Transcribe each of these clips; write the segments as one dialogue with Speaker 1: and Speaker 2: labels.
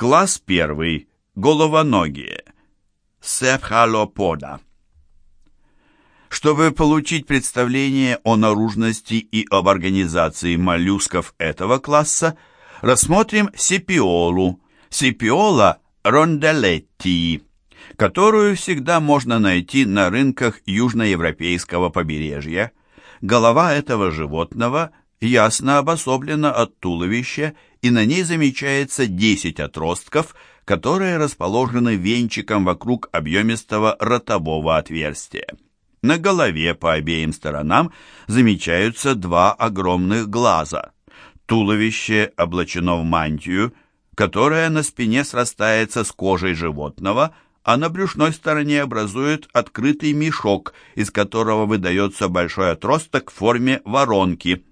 Speaker 1: Класс первый. Головоногие. Сепхалопода. Чтобы получить представление о наружности и об организации моллюсков этого класса, рассмотрим сепиолу, сепиола ронделетти, которую всегда можно найти на рынках южноевропейского побережья. Голова этого животного ясно обособлена от туловища, и на ней замечается 10 отростков, которые расположены венчиком вокруг объемистого ротового отверстия. На голове по обеим сторонам замечаются два огромных глаза. Туловище облачено в мантию, которая на спине срастается с кожей животного, а на брюшной стороне образует открытый мешок, из которого выдается большой отросток в форме воронки.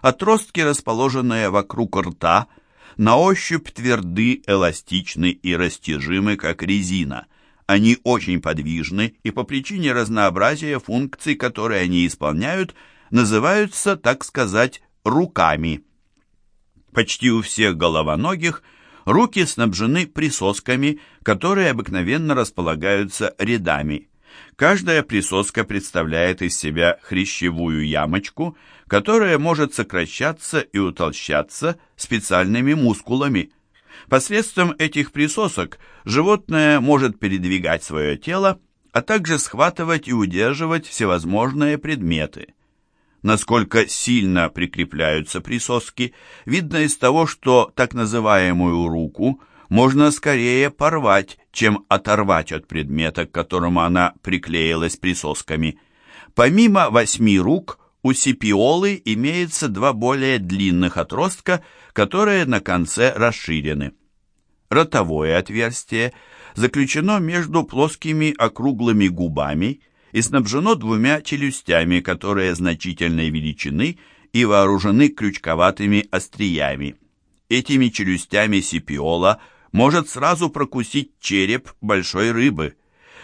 Speaker 1: Отростки, расположенные вокруг рта, на ощупь тверды, эластичны и растяжимы, как резина. Они очень подвижны и по причине разнообразия функций, которые они исполняют, называются, так сказать, руками. Почти у всех головоногих руки снабжены присосками, которые обыкновенно располагаются рядами. Каждая присоска представляет из себя хрящевую ямочку, которая может сокращаться и утолщаться специальными мускулами – Посредством этих присосок животное может передвигать свое тело, а также схватывать и удерживать всевозможные предметы. Насколько сильно прикрепляются присоски, видно из того, что так называемую руку можно скорее порвать, чем оторвать от предмета, к которому она приклеилась присосками. Помимо восьми рук, у сипиолы имеется два более длинных отростка, которые на конце расширены. Ротовое отверстие заключено между плоскими округлыми губами и снабжено двумя челюстями, которые значительной величины и вооружены крючковатыми остриями. Этими челюстями сипиола может сразу прокусить череп большой рыбы.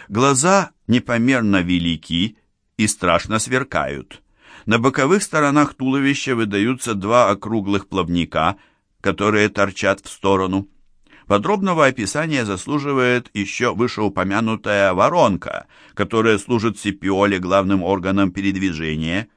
Speaker 1: Глаза непомерно велики и страшно сверкают. На боковых сторонах туловища выдаются два округлых плавника, которые торчат в сторону. Подробного описания заслуживает еще вышеупомянутая воронка, которая служит сипиоле главным органом передвижения.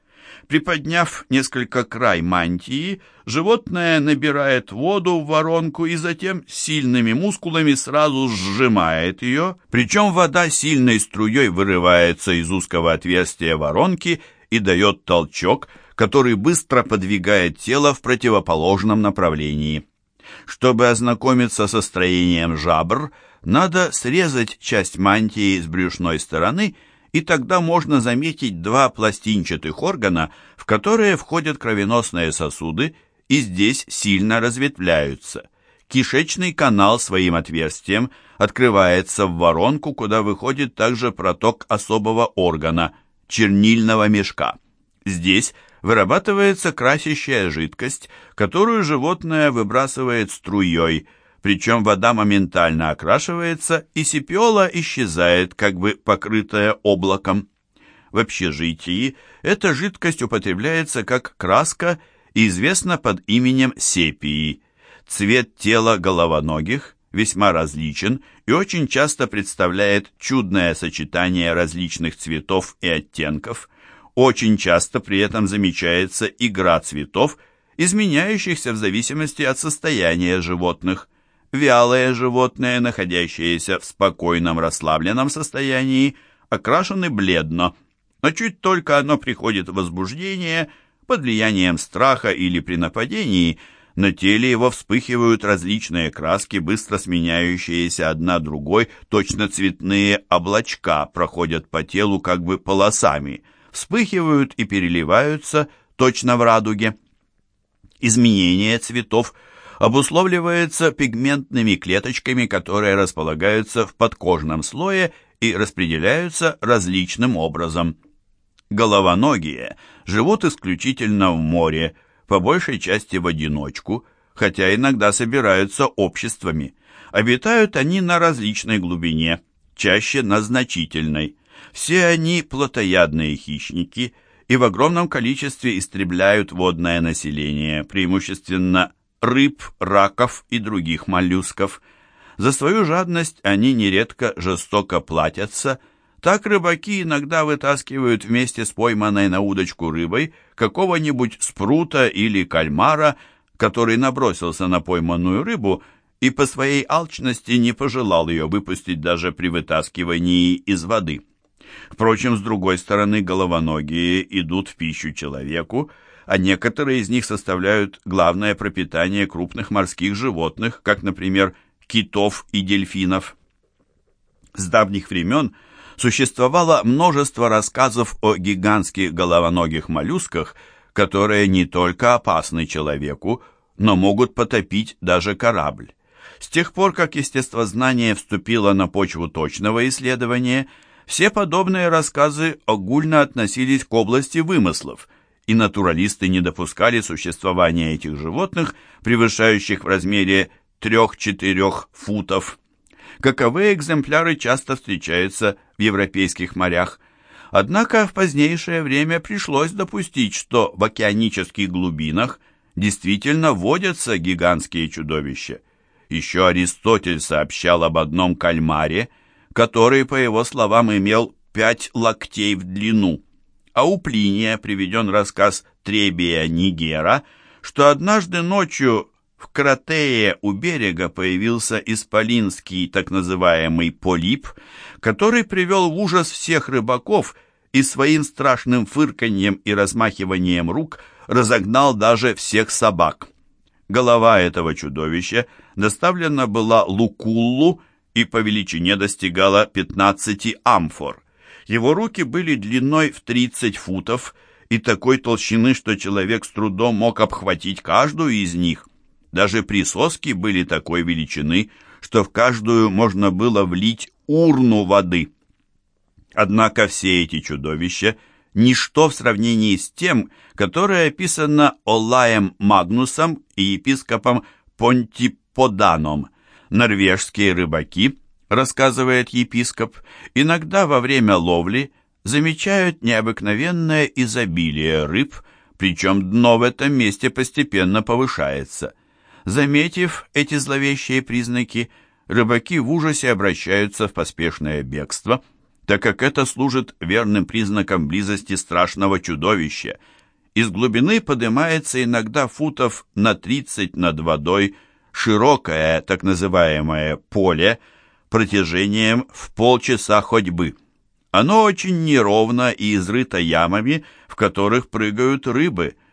Speaker 1: Приподняв несколько край мантии, животное набирает воду в воронку и затем сильными мускулами сразу сжимает ее, причем вода сильной струей вырывается из узкого отверстия воронки и дает толчок, который быстро подвигает тело в противоположном направлении. Чтобы ознакомиться со строением жабр, надо срезать часть мантии с брюшной стороны, и тогда можно заметить два пластинчатых органа, в которые входят кровеносные сосуды и здесь сильно разветвляются. Кишечный канал своим отверстием открывается в воронку, куда выходит также проток особого органа – чернильного мешка. Здесь вырабатывается красящая жидкость, которую животное выбрасывает струей, причем вода моментально окрашивается, и сепиола исчезает, как бы покрытая облаком. В общежитии эта жидкость употребляется как краска и известна под именем сепии. Цвет тела головоногих весьма различен и очень часто представляет чудное сочетание различных цветов и оттенков. Очень часто при этом замечается игра цветов, изменяющихся в зависимости от состояния животных. Вялые животные, находящиеся в спокойном расслабленном состоянии, окрашены бледно, но чуть только оно приходит в возбуждение, под влиянием страха или при нападении, на теле его вспыхивают различные краски, быстро сменяющиеся одна другой, точно цветные облачка проходят по телу как бы полосами – вспыхивают и переливаются точно в радуге. Изменение цветов обусловливается пигментными клеточками, которые располагаются в подкожном слое и распределяются различным образом. Головоногие живут исключительно в море, по большей части в одиночку, хотя иногда собираются обществами. Обитают они на различной глубине, чаще на значительной. Все они плотоядные хищники и в огромном количестве истребляют водное население, преимущественно рыб, раков и других моллюсков. За свою жадность они нередко жестоко платятся. Так рыбаки иногда вытаскивают вместе с пойманной на удочку рыбой какого-нибудь спрута или кальмара, который набросился на пойманную рыбу и по своей алчности не пожелал ее выпустить даже при вытаскивании из воды. Впрочем, с другой стороны, головоногие идут в пищу человеку, а некоторые из них составляют главное пропитание крупных морских животных, как, например, китов и дельфинов. С давних времен существовало множество рассказов о гигантских головоногих моллюсках, которые не только опасны человеку, но могут потопить даже корабль. С тех пор, как естествознание вступило на почву точного исследования, все подобные рассказы огульно относились к области вымыслов, и натуралисты не допускали существования этих животных, превышающих в размере 3-4 футов. Каковые экземпляры часто встречаются в европейских морях. Однако в позднейшее время пришлось допустить, что в океанических глубинах действительно водятся гигантские чудовища. Еще Аристотель сообщал об одном кальмаре, который, по его словам, имел пять локтей в длину. А у Плиния приведен рассказ Требия Нигера, что однажды ночью в Кратее у берега появился исполинский так называемый полип, который привел в ужас всех рыбаков и своим страшным фырканьем и размахиванием рук разогнал даже всех собак. Голова этого чудовища доставлена была Лукуллу и по величине достигала 15 амфор. Его руки были длиной в 30 футов и такой толщины, что человек с трудом мог обхватить каждую из них. Даже присоски были такой величины, что в каждую можно было влить урну воды. Однако все эти чудовища – ничто в сравнении с тем, которое описано Олаем Магнусом и епископом Понтиподаном. Норвежские рыбаки, рассказывает епископ, иногда во время ловли замечают необыкновенное изобилие рыб, причем дно в этом месте постепенно повышается – Заметив эти зловещие признаки, рыбаки в ужасе обращаются в поспешное бегство, так как это служит верным признаком близости страшного чудовища. Из глубины поднимается иногда футов на 30 над водой широкое, так называемое поле, протяжением в полчаса ходьбы. Оно очень неровно и изрыто ямами, в которых прыгают рыбы –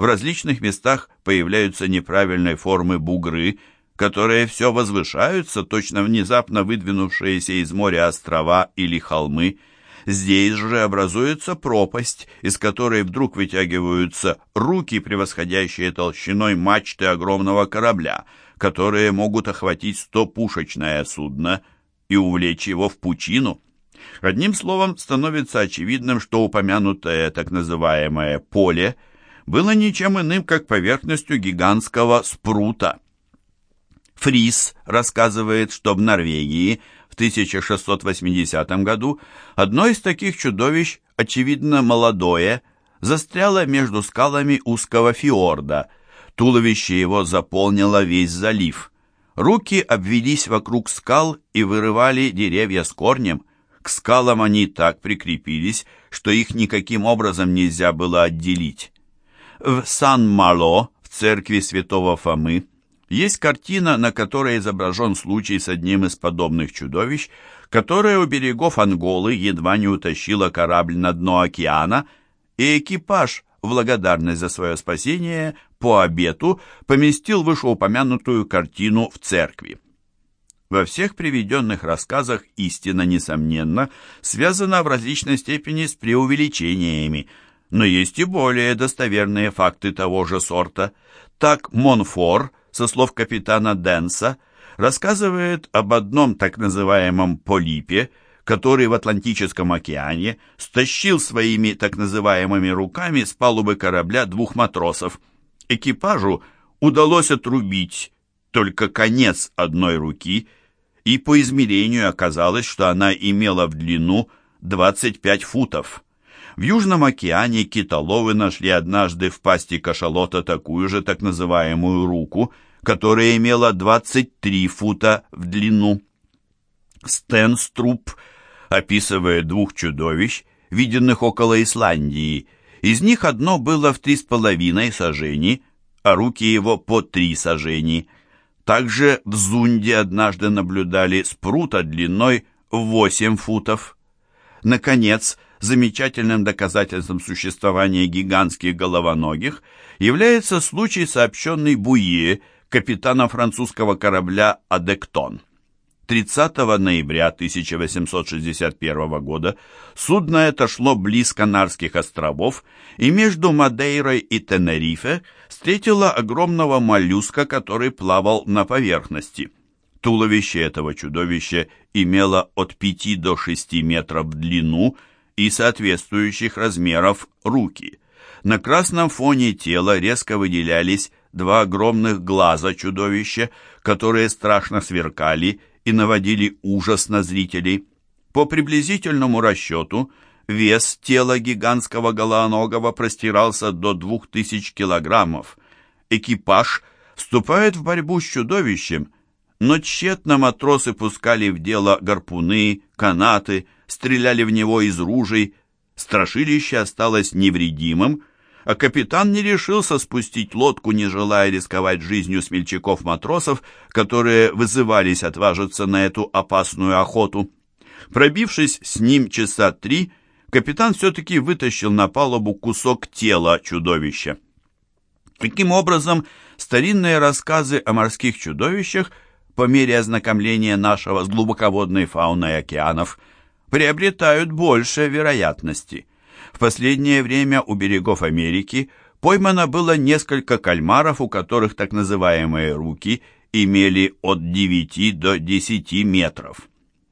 Speaker 1: в различных местах появляются неправильной формы бугры, которые все возвышаются, точно внезапно выдвинувшиеся из моря острова или холмы. Здесь же образуется пропасть, из которой вдруг вытягиваются руки, превосходящие толщиной мачты огромного корабля, которые могут охватить стопушечное судно и увлечь его в пучину. Одним словом, становится очевидным, что упомянутое так называемое «поле» – было ничем иным, как поверхностью гигантского спрута. Фрис рассказывает, что в Норвегии в 1680 году одно из таких чудовищ, очевидно молодое, застряло между скалами узкого фьорда. Туловище его заполнило весь залив. Руки обвелись вокруг скал и вырывали деревья с корнем. К скалам они так прикрепились, что их никаким образом нельзя было отделить. В Сан-Мало, в церкви святого Фомы, есть картина, на которой изображен случай с одним из подобных чудовищ, которое у берегов Анголы едва не утащило корабль на дно океана, и экипаж, в благодарность за свое спасение, по обету поместил вышеупомянутую картину в церкви. Во всех приведенных рассказах истина, несомненно, связана в различной степени с преувеличениями – но есть и более достоверные факты того же сорта. Так Монфор, со слов капитана Денса, рассказывает об одном так называемом полипе, который в Атлантическом океане стащил своими так называемыми руками с палубы корабля двух матросов. Экипажу удалось отрубить только конец одной руки, и по измерению оказалось, что она имела в длину 25 футов. В Южном океане китоловы нашли однажды в пасти кашалота такую же так называемую руку, которая имела 23 фута в длину. Стенструп описывает двух чудовищ, виденных около Исландии. Из них одно было в три с половиной сажени, а руки его по три сажени. Также в Зунде однажды наблюдали спрута длиной в 8 футов. Наконец, замечательным доказательством существования гигантских головоногих является случай, сообщенный Буе, капитаном французского корабля «Адектон». 30 ноября 1861 года судно это шло близ Канарских островов и между Мадейрой и Тенерифе встретило огромного моллюска, который плавал на поверхности. Туловище этого чудовища имело от 5 до 6 метров в длину и соответствующих размеров руки. На красном фоне тела резко выделялись два огромных глаза чудовища, которые страшно сверкали и наводили ужас на зрителей. По приблизительному расчету, вес тела гигантского голоногого простирался до двух тысяч килограммов. Экипаж вступает в борьбу с чудовищем, но тщетно матросы пускали в дело гарпуны, канаты, стреляли в него из ружей. Страшилище осталось невредимым, а капитан не решился спустить лодку, не желая рисковать жизнью смельчаков-матросов, которые вызывались отважиться на эту опасную охоту. Пробившись с ним часа три, капитан все-таки вытащил на палубу кусок тела чудовища. Таким образом, старинные рассказы о морских чудовищах по мере ознакомления нашего с глубоководной фауной океанов приобретают больше вероятности. В последнее время у берегов Америки поймано было несколько кальмаров, у которых так называемые руки имели от 9 до 10 метров.